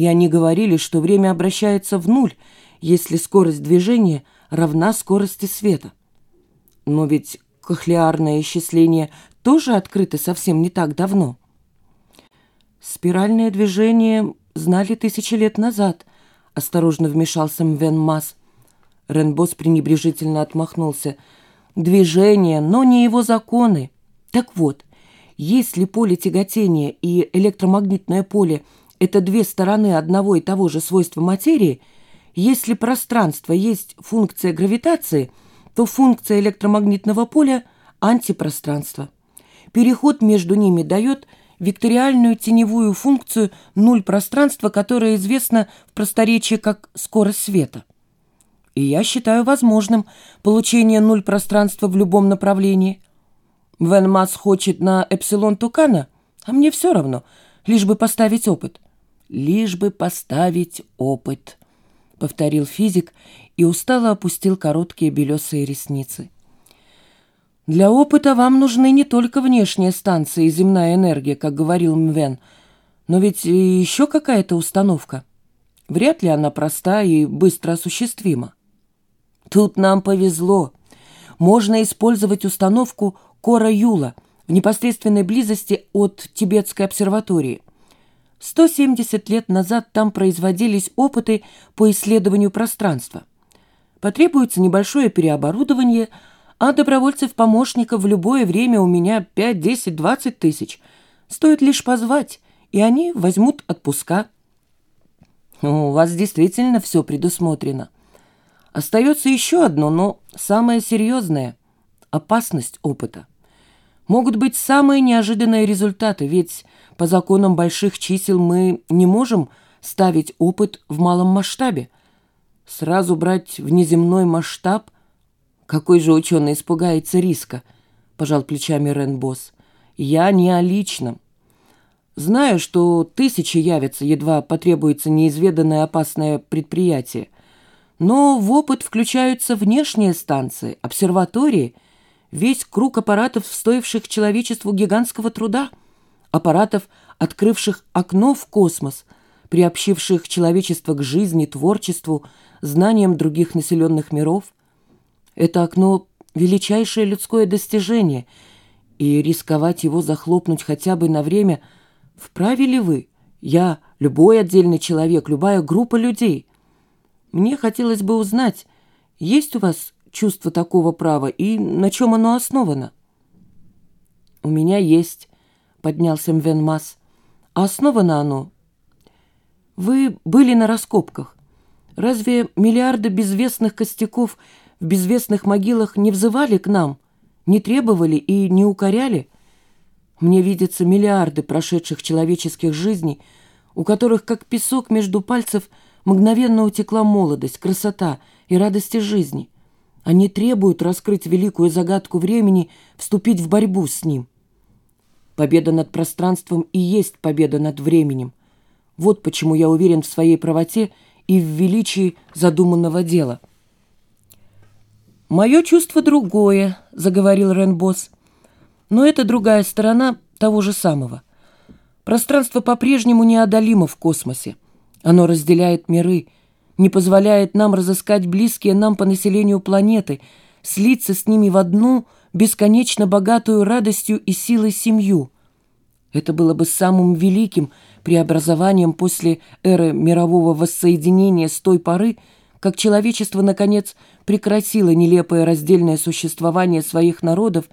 и они говорили, что время обращается в нуль, если скорость движения равна скорости света. Но ведь кохлеарное исчисление тоже открыто совсем не так давно. Спиральное движение знали тысячи лет назад, осторожно вмешался Мвен Мас. Ренбос пренебрежительно отмахнулся. Движение, но не его законы. Так вот, если поле тяготения и электромагнитное поле – это две стороны одного и того же свойства материи, если пространство есть функция гравитации, то функция электромагнитного поля – антипространство. Переход между ними дает векториальную теневую функцию нуль пространства, которая известна в просторечии как скорость света. И я считаю возможным получение нуль пространства в любом направлении. Вен Масс хочет на эпсилон Тукана, а мне все равно, лишь бы поставить опыт – лишь бы поставить опыт», — повторил физик и устало опустил короткие белесые ресницы. «Для опыта вам нужны не только внешние станции и земная энергия, как говорил Мвен, но ведь еще какая-то установка. Вряд ли она проста и быстро осуществима. Тут нам повезло. Можно использовать установку Кора-Юла в непосредственной близости от Тибетской обсерватории. 170 лет назад там производились опыты по исследованию пространства. Потребуется небольшое переоборудование, а добровольцев-помощников в любое время у меня 5, 10, 20 тысяч. Стоит лишь позвать, и они возьмут отпуска. У вас действительно все предусмотрено. Остается еще одно, но самое серьезное – опасность опыта. Могут быть самые неожиданные результаты, ведь по законам больших чисел мы не можем ставить опыт в малом масштабе. Сразу брать внеземной масштаб? Какой же ученый испугается риска? Пожал плечами Ренбос. Я не о личном. Знаю, что тысячи явятся, едва потребуется неизведанное опасное предприятие. Но в опыт включаются внешние станции, обсерватории, весь круг аппаратов, стоивших человечеству гигантского труда — аппаратов, открывших окно в космос, приобщивших человечество к жизни, творчеству, знаниям других населенных миров. Это окно – величайшее людское достижение, и рисковать его захлопнуть хотя бы на время вправе ли вы, я, любой отдельный человек, любая группа людей? Мне хотелось бы узнать, есть у вас чувство такого права и на чем оно основано? У меня есть, поднялся Мвенмас. А основано оно? Вы были на раскопках. Разве миллиарды безвестных костяков в безвестных могилах не взывали к нам, не требовали и не укоряли? Мне видятся миллиарды прошедших человеческих жизней, у которых, как песок между пальцев, мгновенно утекла молодость, красота и радости жизни. Они требуют раскрыть великую загадку времени, вступить в борьбу с ним. Победа над пространством и есть победа над временем. Вот почему я уверен в своей правоте и в величии задуманного дела. «Мое чувство другое», — заговорил Ренбос. «Но это другая сторона того же самого. Пространство по-прежнему неодолимо в космосе. Оно разделяет миры, не позволяет нам разыскать близкие нам по населению планеты, слиться с ними в одну — бесконечно богатую радостью и силой семью. Это было бы самым великим преобразованием после эры мирового воссоединения с той поры, как человечество, наконец, прекратило нелепое раздельное существование своих народов